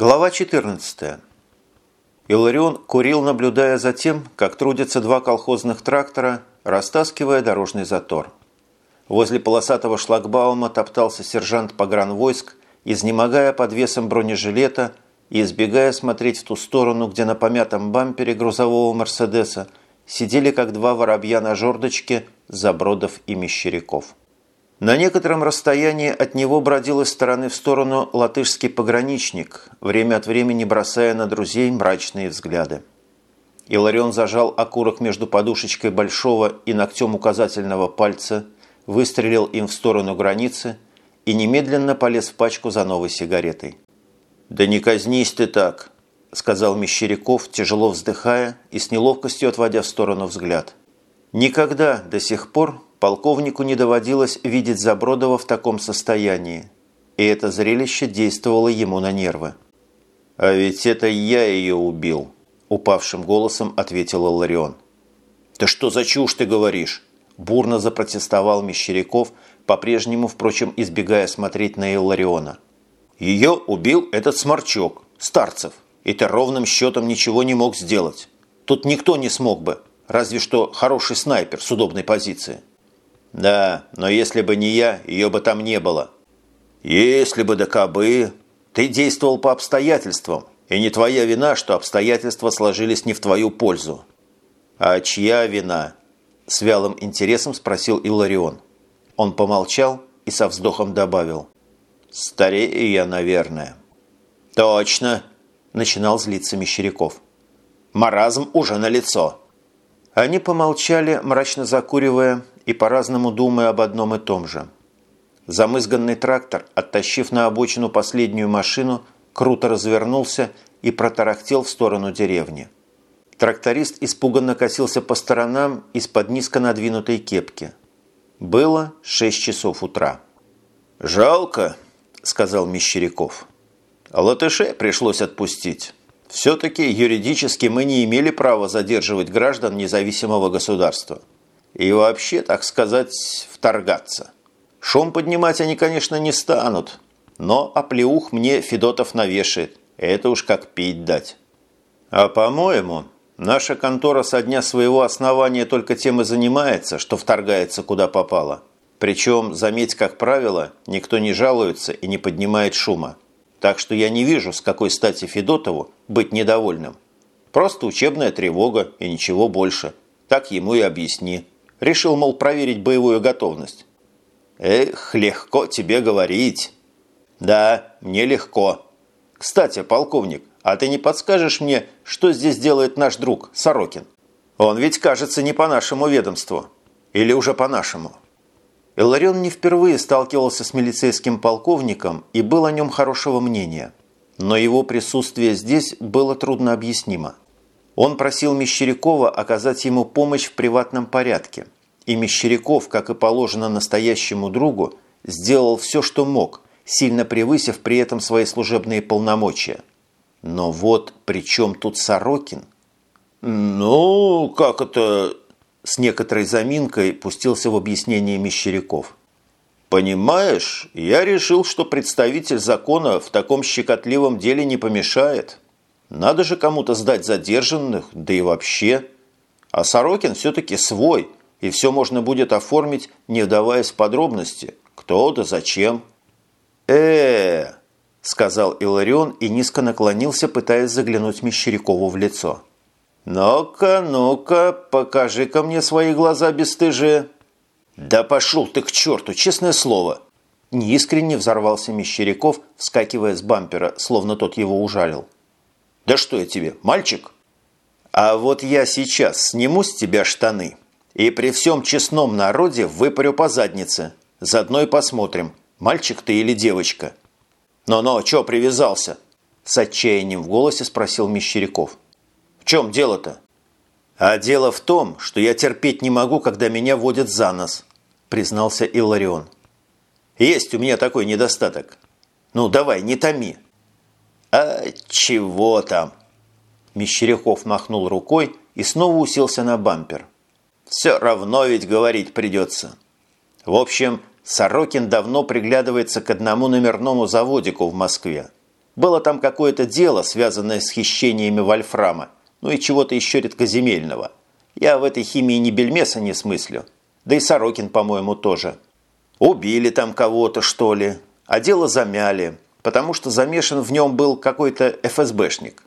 Глава 14. Иларион курил, наблюдая за тем, как трудятся два колхозных трактора, растаскивая дорожный затор. Возле полосатого шлагбаума топтался сержант погранвойск, изнемогая под весом бронежилета и избегая смотреть в ту сторону, где на помятом бампере грузового «Мерседеса» сидели как два воробья на жердочке Забродов и Мещеряков. На некотором расстоянии от него бродил из стороны в сторону латышский пограничник, время от времени бросая на друзей мрачные взгляды. Иларион зажал окурок между подушечкой большого и ногтем указательного пальца, выстрелил им в сторону границы и немедленно полез в пачку за новой сигаретой. «Да не казнись ты так!» – сказал Мещеряков, тяжело вздыхая и с неловкостью отводя в сторону взгляд. Никогда до сих пор полковнику не доводилось видеть Забродова в таком состоянии, и это зрелище действовало ему на нервы. «А ведь это я ее убил», – упавшим голосом ответил Ларион. «Да что за чушь ты говоришь?» – бурно запротестовал Мещеряков, по-прежнему, впрочем, избегая смотреть на Иллариона. «Ее убил этот сморчок, Старцев, и ты ровным счетом ничего не мог сделать. Тут никто не смог бы, разве что хороший снайпер с удобной позиции». «Да, но если бы не я, ее бы там не было». «Если бы да кабы...» «Ты действовал по обстоятельствам, и не твоя вина, что обстоятельства сложились не в твою пользу». «А чья вина?» – с вялым интересом спросил Иларион. Он помолчал и со вздохом добавил. «Старею я, наверное». «Точно!» – начинал злиться Мещеряков. «Маразм уже налицо». Они помолчали, мрачно закуривая и по-разному думая об одном и том же. Замызганный трактор, оттащив на обочину последнюю машину, круто развернулся и протарахтел в сторону деревни. Тракторист испуганно косился по сторонам из-под низко надвинутой кепки. Было 6 часов утра. «Жалко», – сказал Мещеряков. «Латышей пришлось отпустить. Все-таки юридически мы не имели права задерживать граждан независимого государства» и вообще, так сказать, вторгаться. Шум поднимать они, конечно, не станут, но оплеух мне Федотов навешает, это уж как пить дать. А по-моему, наша контора со дня своего основания только тем и занимается, что вторгается куда попало. Причем, заметь, как правило, никто не жалуется и не поднимает шума. Так что я не вижу, с какой стати Федотову быть недовольным. Просто учебная тревога и ничего больше. Так ему и объясни. Решил, мол, проверить боевую готовность. Эх, легко тебе говорить. Да, мне легко. Кстати, полковник, а ты не подскажешь мне, что здесь делает наш друг Сорокин? Он ведь, кажется, не по нашему ведомству. Или уже по нашему. Иларион не впервые сталкивался с милицейским полковником и был о нем хорошего мнения. Но его присутствие здесь было трудно объяснимо. Он просил Мещерякова оказать ему помощь в приватном порядке. И Мещеряков, как и положено настоящему другу, сделал все, что мог, сильно превысив при этом свои служебные полномочия. Но вот при чем тут Сорокин? «Ну, как это...» С некоторой заминкой пустился в объяснение Мещеряков. «Понимаешь, я решил, что представитель закона в таком щекотливом деле не помешает». Надо же кому-то сдать задержанных, да и вообще. А Сорокин все-таки свой, и все можно будет оформить, не вдаваясь в подробности. Кто да зачем. э, сказал Иларион и низко наклонился, пытаясь заглянуть Мещерякову в лицо. «Ну-ка, ну-ка, покажи-ка мне свои глаза бесстыжие». «Да пошел ты к черту, честное слово!» Неискренне взорвался Мещеряков, вскакивая с бампера, словно тот его ужалил. Да что я тебе, мальчик? А вот я сейчас сниму с тебя штаны и при всем честном народе выпарю по заднице. Заодно и посмотрим, мальчик ты или девочка. Но-но, чё привязался? С отчаянием в голосе спросил Мещеряков. В чем дело-то? А дело в том, что я терпеть не могу, когда меня водят за нос, признался Илларион. Есть у меня такой недостаток. Ну, давай, не томи. «А чего там?» Мещеряков махнул рукой и снова уселся на бампер. «Все равно ведь говорить придется». В общем, Сорокин давно приглядывается к одному номерному заводику в Москве. Было там какое-то дело, связанное с хищениями вольфрама, ну и чего-то еще редкоземельного. Я в этой химии ни бельмеса не смыслю. Да и Сорокин, по-моему, тоже. Убили там кого-то, что ли, а дело замяли, потому что замешан в нем был какой-то ФСБшник.